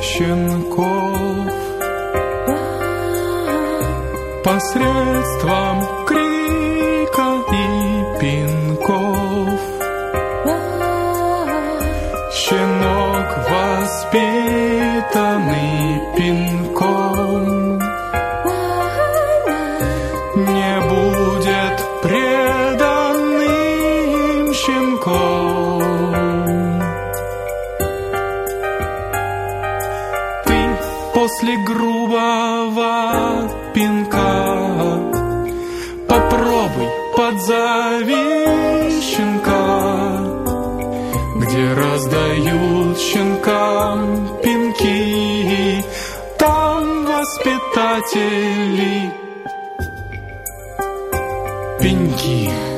щенков посредством крика и пинков. Щенок воспитанный пинком не будет преданным щенком. После грубого пинка. Попробуй подзови щенка, где раздают щенкам пинки, там воспитатели. Пеньки.